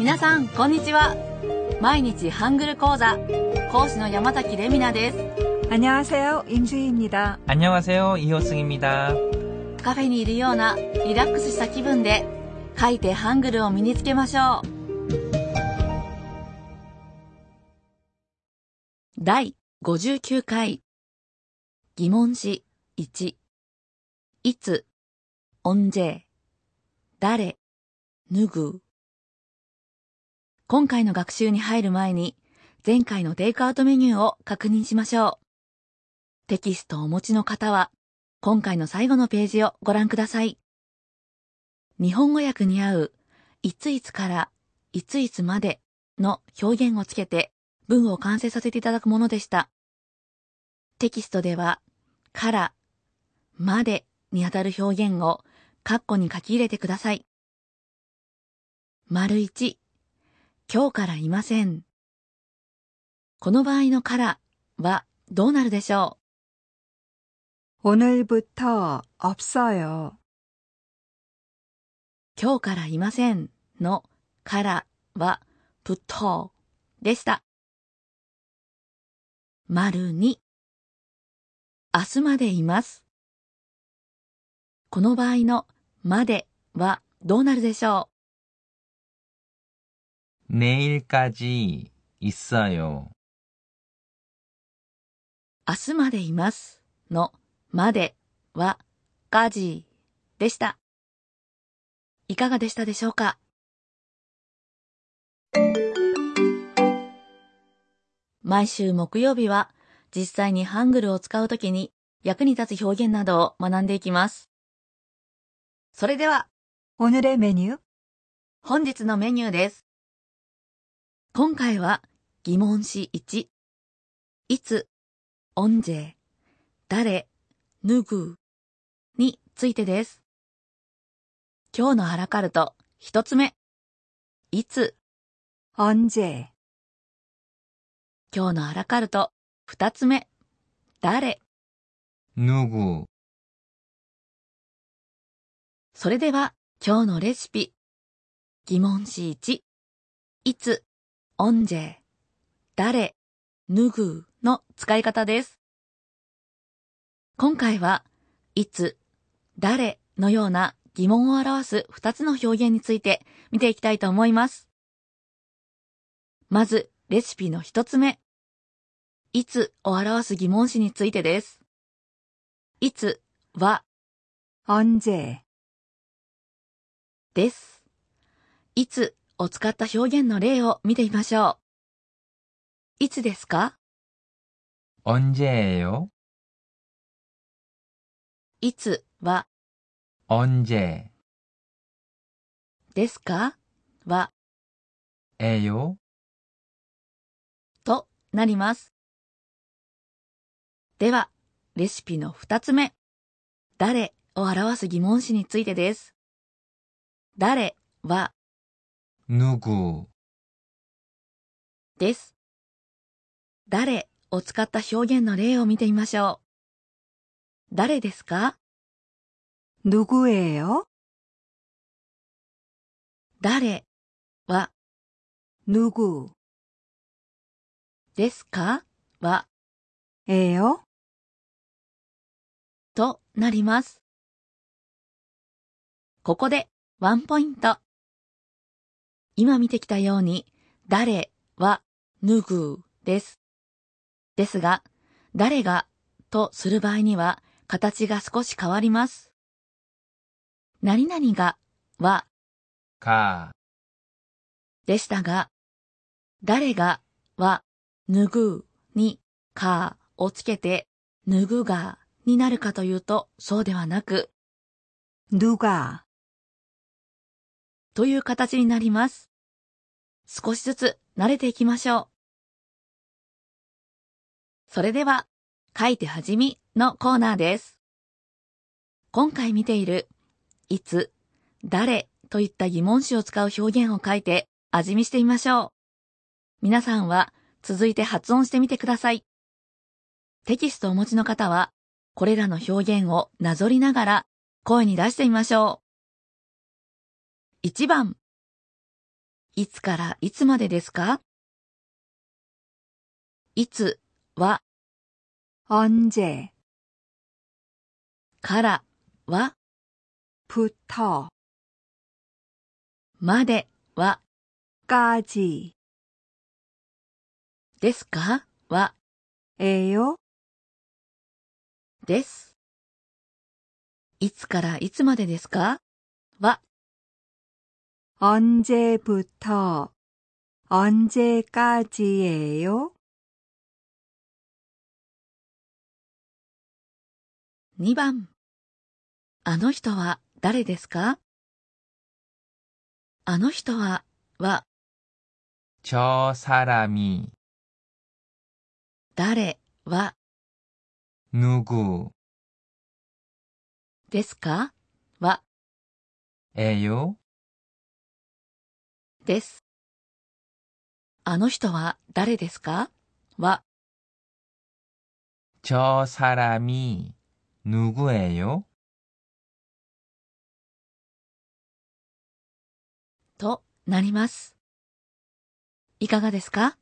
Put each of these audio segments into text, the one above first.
皆さんこんにちは毎日ハングル講座講師の山崎レミナです 안녕하세요. 임주희입니다. 안녕하세요. 이호승입니다. カフェにいるようなリラックスした気分で書いてハングルを身につけましょう第59回疑問詞1いつ언제誰누구 今回の学習に入る前に前回のテイクアウトメニューを確認しましょう。テキストをお持ちの方は今回の最後のページをご覧ください。日本語訳に合ういついつからいついつまでの表現をつけて文を完成させていただくものでした。テキストではからまでにあたる表現をカッコに書き入れてください。丸一、今日からいません。この場合のからはどうなるでしょ 오늘부터 없어요. う今日からいませんのからはプットでした。丸二、明日までいます。この場合のまではどうなるでしょ 내일까지 있어요. う明日までいますのまではガジでした。いかがでしたでしょうか毎週木曜日は実際にハングルを使うときに役に立つ表現などを学んでいきます。それでは 오늘의 메뉴 本日のメニューです。 今回は疑問詞1、いつ、언제、誰、누구についてです。今日のアラカルト一つ目、いつ、 언제 今日のアラカルト二つ目、誰。 누구, それでは今日のレシピ。疑問詞1、いつ、 オンジェ、誰、ぬぐの使い方です。今回は、いつ、誰のような疑問を表す2つの表現について見ていきたいと思います。まず、レシピの1つ目。いつを表す疑問詞についてです。いつは、언 제、 です。いつを使った表現の例を見てみましょう。いつですか 언제예요? いつは 언제, ですかは 에요? となります。では、レシピの二つ目。誰を表す疑問詞についてです。誰は 누구, です。誰を使った表現の例を見てみましょう。誰ですか 누구예요? 誰は 누구 ですかは 예요? となります。ここでワンポイント。 今見てきたように、誰は脱ぐです。ですが、誰がとする場合には、形が少し変わります。何々がは、か、でしたが、誰がは、脱ぐに、かをつけて、脱ぐがになるかというと、そうではなく、ぬがという形になります。少しずつ慣れていきましょう。それでは、書いてはじみのコーナーです。今回見ている、いつ、誰といった疑問詞を使う表現を書いて味見してみましょう。皆さんは続いて発音してみてください。テキストをお持ちの方は、これらの表現をなぞりながら声に出してみましょう。1番 いつからいつまでですかいつは 언제, からは 부터, までは 까지, ですかは 에요, です。いつからいつまでですかは 언제부터, 언제까지예요? 2番。あの人は誰ですかあの人はは 저 사람이 誰は 누구 ですかは 에요? です。あの人は誰ですかは 저 사람이 누구예요? となります。いかがですか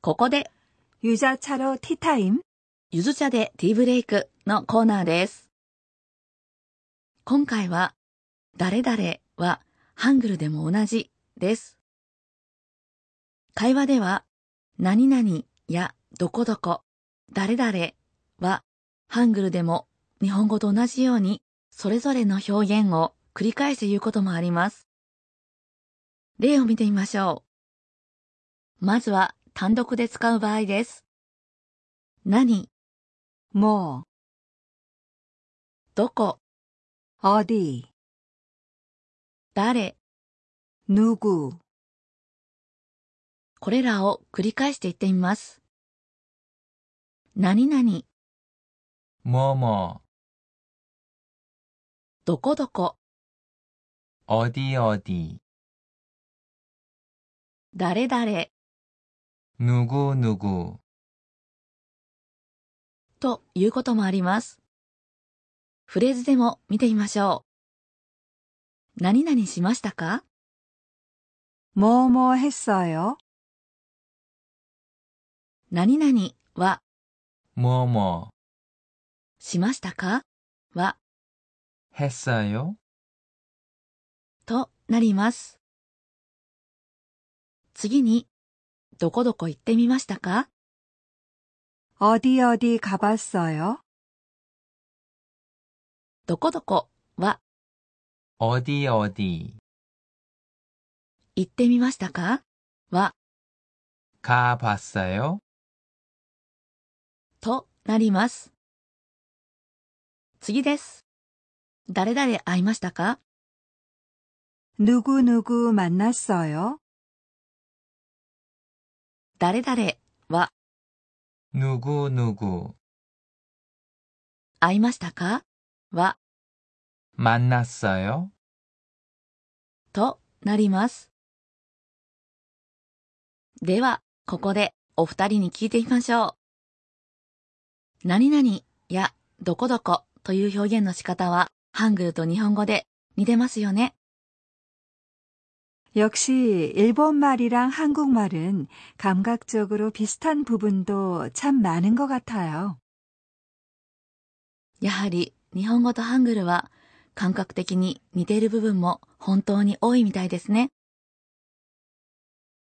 ここで 유자차로 티타임, ゆず茶でティーブレイクのコーナーです。 今回は、誰々はハングルでも同じです。会話では、何々やどこどこ、誰々はハングルでも日本語と同じようにそれぞれの表現を繰り返して言うこともあります。例を見てみましょう。まずは単独で使う場合です。何 뭐, どこ、 어디, 誰、 누구, これらを繰り返して言ってみます。何々、 뭐뭐 どこどこ、 어디 어디 誰々 누구 누구 ということもあります。 フレーズでも見てみましょう。何々しましたか 뭐뭐 했어요? 何々は 뭐뭐 しましたかは 했어요? となります。次に、どこどこ行ってみましたか 어디 어디 가봤어요? どこどこは 어디 어디 行ってみましたかは 가봤어요? となります。次です。誰々会いましたか 누구누구 만났어요? 誰々は 누구 누구 会いましたか は 만났어요? となります。では、ここでお二人に聞いてみましょう。何々やどこどこという表現の仕方は、ハングルと日本語で似てますよね。 역시 일본말이랑 한국말은 감각적으로 비슷한 부분도 참 많은 것 같아요. やはり 日本語とハングルは感覚的に似ている部分も本当に多いみたいですね。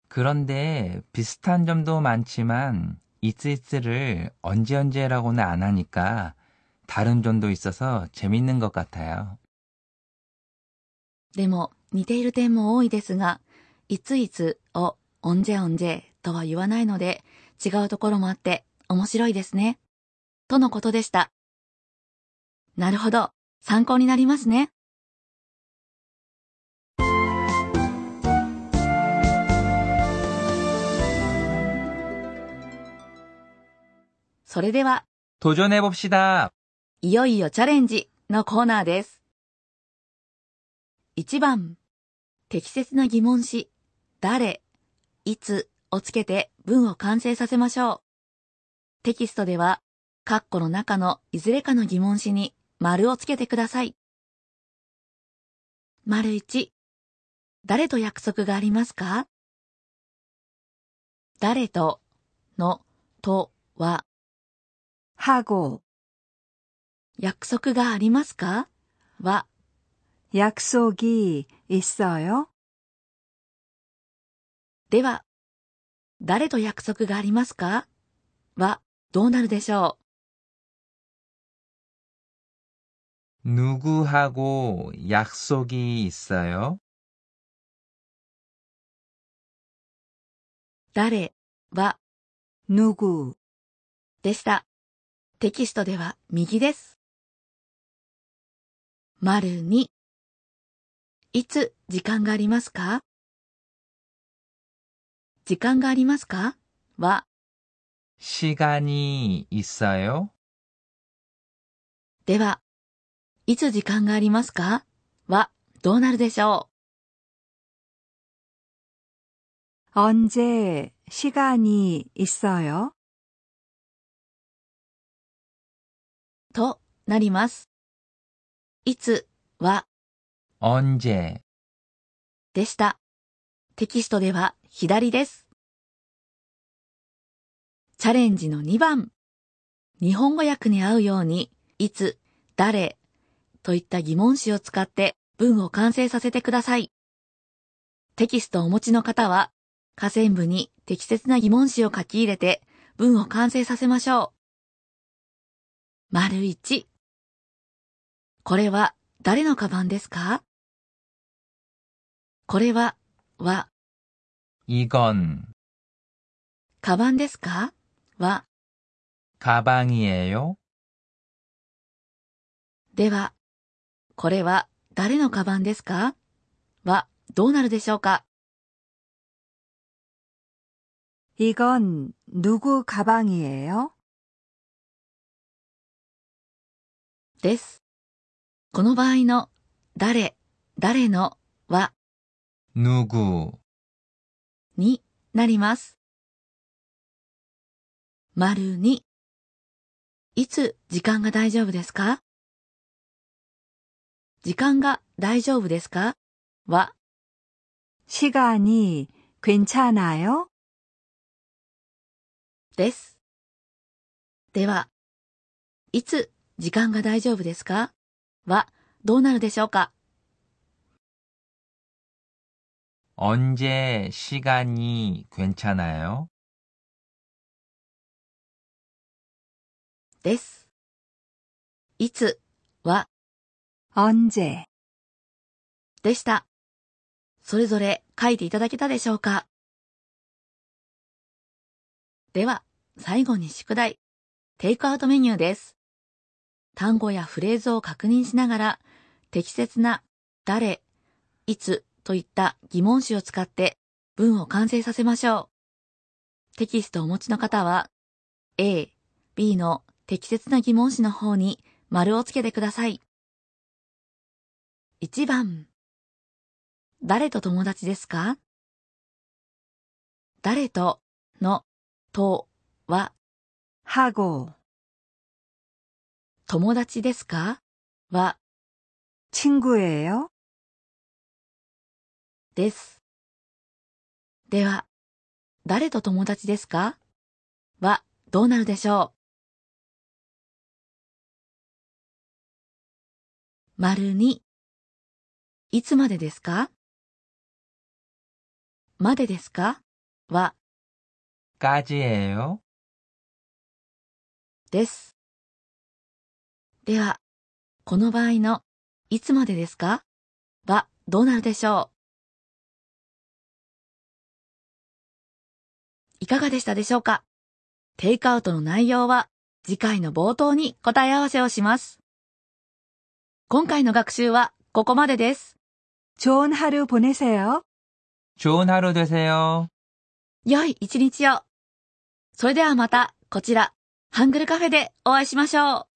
그런데 비슷한 점도 많지만 이츠이츠를 언제 언제라고는 안 하니까 다른 점도 있어서 재밌는 것 같아요. でも似ている点も多いですが、いついつをオンジェオンジェとは言わないので違うところもあって面白いですね。とのことでした。 なるほど。参考になりますね。それでは、 도전해 봅시다. いよいよチャレンジのコーナーです。1番、適切な疑問詞、誰、いつをつけて文を完成させましょう。テキストでは、カッコの中のいずれかの疑問詞に 丸をつけてください。 丸一。誰と約束がありますか誰とのとは 하고 約束がありますかは 약속이 있어요? では、誰と約束がありますかはどうなるでしょ 누구하고 약속이 있어요? う誰は 누구 でした。テキストでは右です。丸に、いつ時間がありますか時間がありますかは 시간이 있어요? では、 いつ時間がありますかはどうなるでしょ 언제 시간이 있어요? うとなります。いつは 언제? でした。テキストでは左です。チャレンジの2番。日本語訳に合うように、いつ、誰 といった疑問詞を使って文を完成させてください。テキストをお持ちの方は、下線部に適切な疑問詞を書き入れて文を完成させましょう。丸1。これは誰のカバンですかこれは、は、 이건 カバンですかは、 가방이에요? では、 これは誰のカバンですかは、どうなるでしょうか 이건 누구 가방이에요? です。この場合の、誰、誰のは、 누구? になります。丸に、いつ時間が大丈夫ですか 時間が大丈夫ですかは、 시간이 괜찮아요? です。では、いつ時間が大丈夫ですかは、どうなるでしょうか 언제 시간이 괜찮아요? です。いつは 언 제? でした。それぞれ書いていただけたでしょうか？では、最後に宿題。テイクアウトメニューです。単語やフレーズを確認しながら、適切な誰、いつといった疑問詞を使って文を完成させましょう。テキストをお持ちの方は、A、B の適切な疑問詞の方に丸をつけてください。1番誰と友達ですか誰とのとは 하고 友達ですかは 친구예요? です。では、誰と友達ですかはどうなるでしょう丸に、 いつまでですかまでですかは 까지예요? です。では、この場合の、いつまでですかはどうなるでしょういかがでしたでしょうかテイクアウトの内容は次回の冒頭に答え合わせをします。今回の学習はここまでです。 좋은 하루 보내세요. 좋은 하루 되세요. 良い一日を。それではまたこちら、ハングルカフェでお会いしましょう。